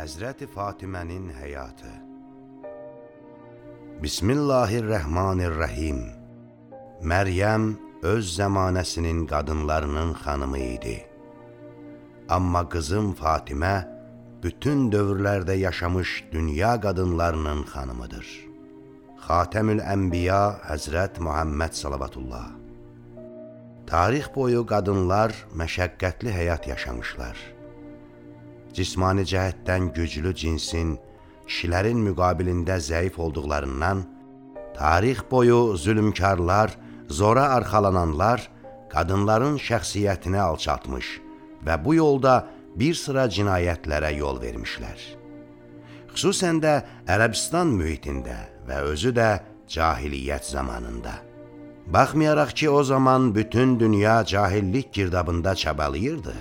Həzrəti Fatimənin həyatı Bismillahirrahmanirrahim Məryəm öz zəmanəsinin qadınlarının xanımı idi. Amma qızım Fatimə bütün dövrlərdə yaşamış dünya qadınlarının xanımıdır. Xatəmül Ənbiya Həzrət Muhammed Salavatullah Tarix boyu qadınlar məşəqqətli həyat yaşamışlar cismani cəhətdən güclü cinsin kişilərin müqabilində zəif olduqlarından, tarix boyu zülümkarlar, zora arxalananlar qadınların şəxsiyyətini alçatmış və bu yolda bir sıra cinayətlərə yol vermişlər. Xüsusən də Ərəbistan mühitində və özü də cahiliyyət zamanında. Baxmayaraq ki, o zaman bütün dünya cahillik girdabında çabalayırdı,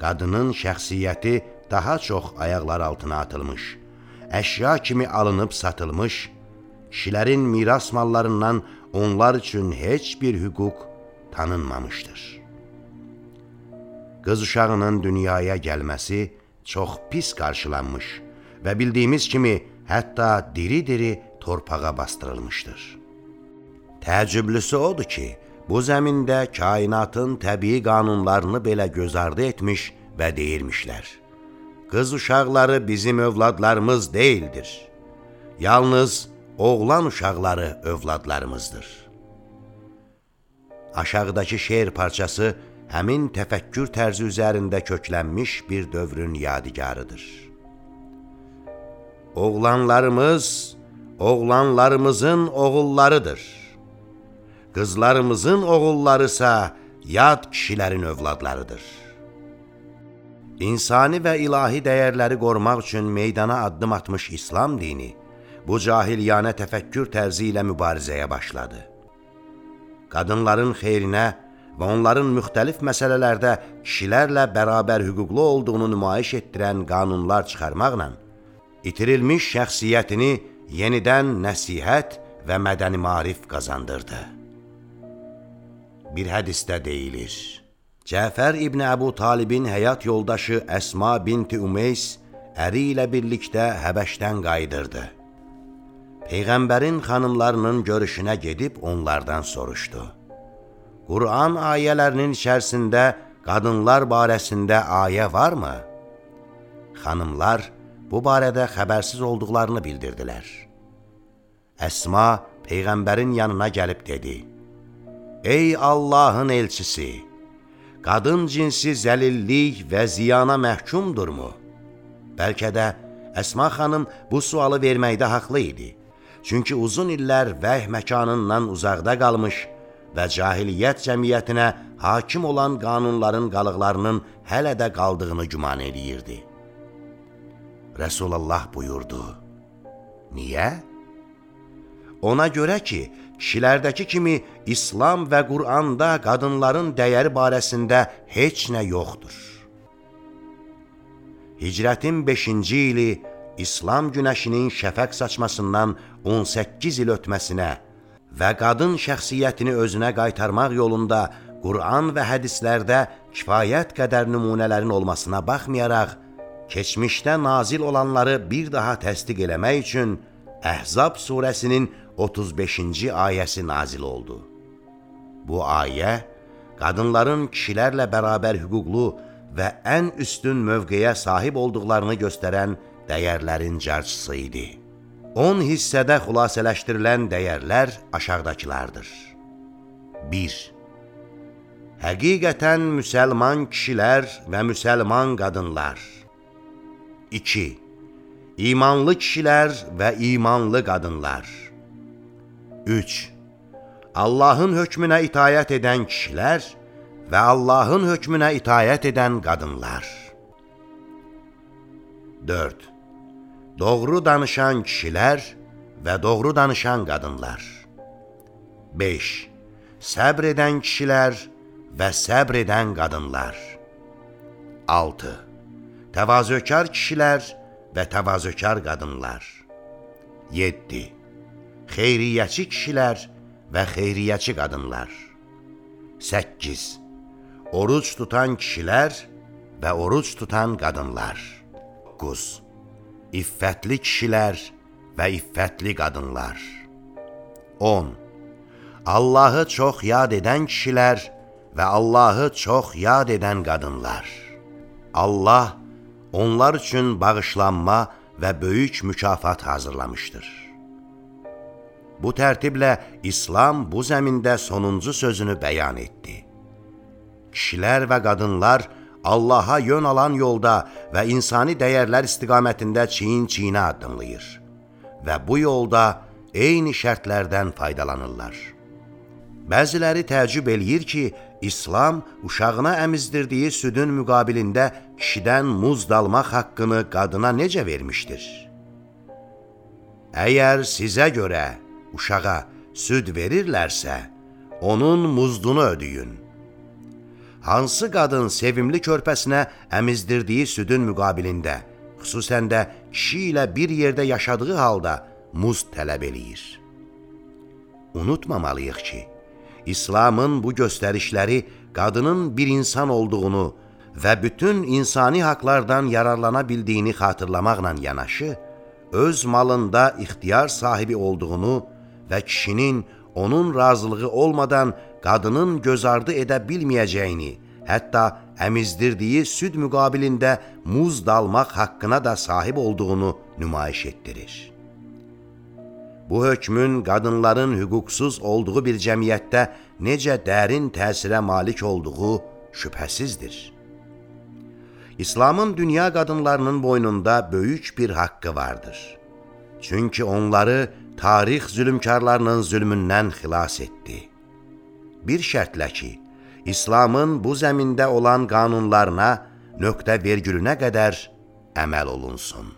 qadının şəxsiyyəti daha çox ayaqlar altına atılmış, əşya kimi alınıb satılmış, kişilərin miras mallarından onlar üçün heç bir hüquq tanınmamışdır. Qız uşağının dünyaya gəlməsi çox pis qarşılanmış və bildiyimiz kimi hətta diri-diri torpağa bastırılmışdır. Təəccüblüsü odur ki, bu zəmində kainatın təbii qanunlarını belə göz ardı etmiş və deyirmişlər. Qız uşaqları bizim övladlarımız deyildir. Yalnız oğlan uşaqları övladlarımızdır. Aşağıdakı şeir parçası həmin təfəkkür tərzi üzərində köklənmiş bir dövrün yadigarıdır. Oğlanlarımız, oğlanlarımızın oğullarıdır. Qızlarımızın oğullarısa yad kişilərin övladlarıdır. İnsani və ilahi dəyərləri qorumaq üçün meydana addım atmış İslam dini, bu cahiliyanə təfəkkür tərzi ilə mübarizəyə başladı. Qadınların xeyrinə və onların müxtəlif məsələlərdə kişilərlə bərabər hüquqlu olduğunu nümayiş etdirən qanunlar çıxarmaqla, itirilmiş şəxsiyyətini yenidən nəsihət və mədəni marif qazandırdı bir hədisdə deyilir. Cəfər İbn Əbu Talibin həyat yoldaşı Əsma binti Umeys əri ilə birlikdə Həbəşdən qayıdırdı. Peyğəmbərin xanımlarının görüşünə gedib onlardan soruşdu. Qur'an ayələrinin içərisində qadınlar barəsində ayə varmı? Xanımlar bu barədə xəbərsiz olduqlarını bildirdilər. Əsma Peyğəmbərin yanına gəlib dedi, Ey Allahın elçisi! Qadın cinsi zəlillik və ziyana məhkumdurmu? Bəlkə də Əsma xanım bu sualı verməkdə haqlı idi. Çünki uzun illər vəh məkanından uzaqda qalmış və cahiliyyət cəmiyyətinə hakim olan qanunların qalıqlarının hələ də qaldığını güman eləyirdi. Rəsulullah buyurdu, Niyə? Ona görə ki, kişilərdəki kimi İslam və Quranda qadınların dəyəri barəsində heç nə yoxdur. Hicrətin 5-ci ili İslam günəşinin şəfəq saçmasından 18 il ötməsinə və qadın şəxsiyyətini özünə qaytarmaq yolunda Quran və hədislərdə kifayət qədər nümunələrin olmasına baxmayaraq, keçmişdə nazil olanları bir daha təsdiq eləmək üçün Əhzab surəsinin 35-ci ayəsi nazil oldu. Bu ayə qadınların kişilərlə bərabər hüquqlu və ən üstün mövqeyə sahib olduqlarını göstərən dəyərlərin carçısı idi. 10 hissədə xülasələşdirilən dəyərlər aşağıdakılardır. 1. Həqiqətən müsəlman kişilər və müsəlman qadınlar. 2. İmanlı kişilər və imanlı qadınlar. 3. Allahın hökmünə itayət edən kişilər və Allahın hökmünə itayət edən qadınlar. 4. Doğru danışan kişilər və doğru danışan qadınlar. 5. Səbr edən kişilər və səbr edən qadınlar. 6. Təvazökar kişilər və təvazökar qadınlar. 7 xeyriyyəçi kişilər və xeyriyyəçi qadınlar. 8. Oruc tutan kişilər və oruc tutan qadınlar. 9. iffətli kişilər və iffətli qadınlar. 10. Allahı çox yad edən kişilər və Allahı çox yad edən qadınlar. Allah onlar üçün bağışlanma və böyük mükafat hazırlamışdır. Bu tərtiblə İslam bu zəmində sonuncu sözünü bəyan etdi. Kişilər və qadınlar Allaha yön alan yolda və insani dəyərlər istiqamətində çiyin-çiyinə addımlayır və bu yolda eyni şərtlərdən faydalanırlar. Bəziləri təəccüb eləyir ki, İslam uşağına əmizdirdiyi südün müqabilində kişidən muz dalmaq haqqını qadına necə vermişdir? Əgər sizə görə uşağa süd verirlərsə, onun muzdunu ödəyin hansı qadın sevimli körpəsinə əmizdirdiyi südün müqabilində, xüsusən də kişi ilə bir yerdə yaşadığı halda muz tələb eləyir. Unutmamalıyıq ki, İslamın bu göstərişləri qadının bir insan olduğunu və bütün insani haqlardan yararlana bildiyini xatırlamaqla yanaşı, öz malında ixtiyar sahibi olduğunu və kişinin onun razılığı olmadan qadının gözardı edə bilməyəcəyini, hətta əmizdirdiyi süd müqabilində muz dalmaq haqqına da sahib olduğunu nümayiş etdirir. Bu hökmün qadınların hüquqsuz olduğu bir cəmiyyətdə necə dərin təsirə malik olduğu şübhəsizdir. İslamın dünya qadınlarının boynunda böyük bir haqqı vardır. Çünki onları tarix zülümkarlarının zülmündən xilas etdi bir şərtlə ki, İslamın bu zəmində olan qanunlarına nöqtə vergülünə qədər əməl olunsun.